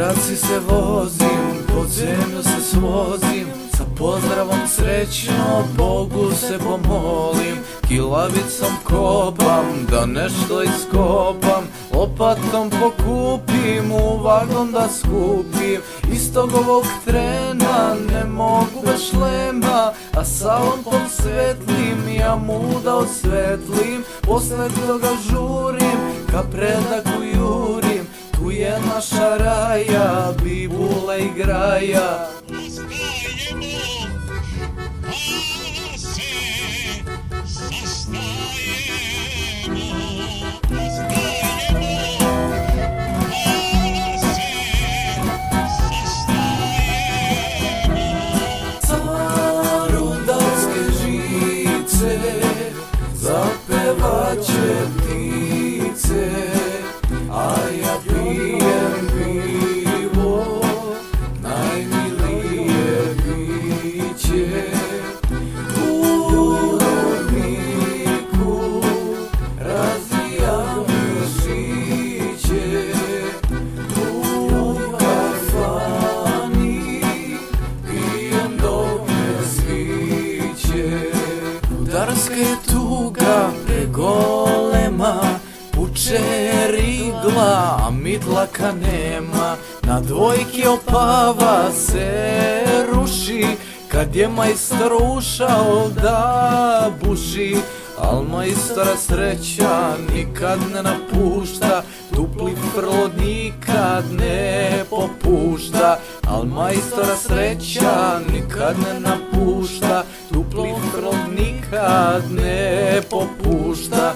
traci se vozim, pod zemlju se svozim Sa pozdravom srećno Bogu se pomolim. Kilavicom kopam, da nešto iskopam Lopatom pokupim, u vagon da skupim. Istog ovog trena ne mogu bez šlema A salon svetlim, ja muda osvetlim. Posle toga žurim, ka predaku jurim saraia, bíbula igraia. Sastajemo, rigla, a midlaka nema. Na dvojki opava se ruši. Kad je majstor ušao da buši Al majstora sreća nikad ne napušta. Dupli frlo nikad ne popušta Al majstora sreća nikad ne napušta. Dupli frlo nikad ne popušta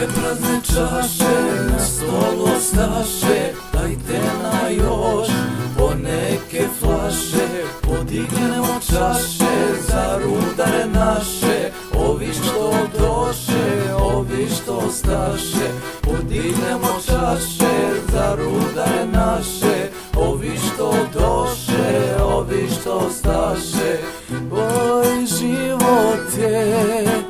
Naše prazne čaše na stolu ostaše. Dajte na još po neke flaše Podignemo čaše za rudare naše. Ovi što doše, ovi što ostaše Podignemo čaše za rudare naše. Ovi što doše, ovi što ostaše Oj živote lutalice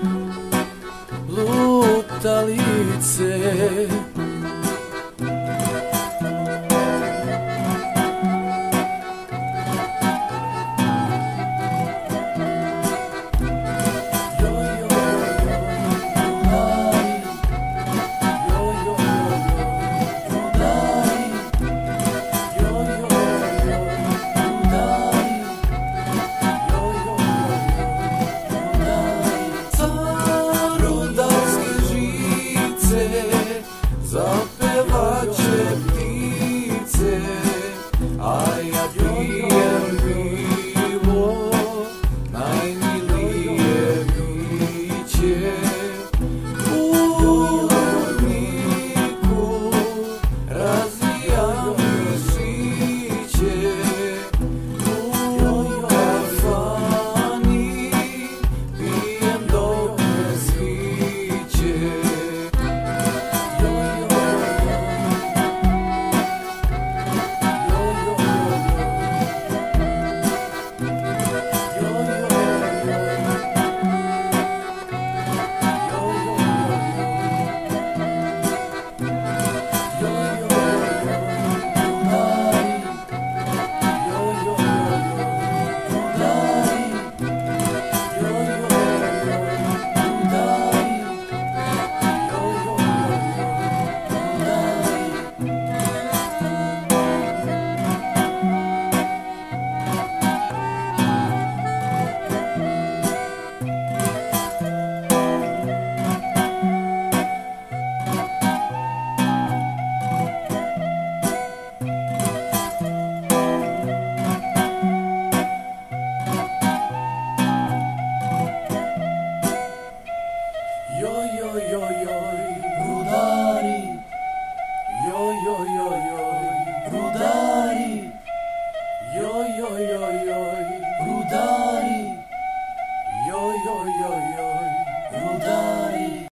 talice yo, yo.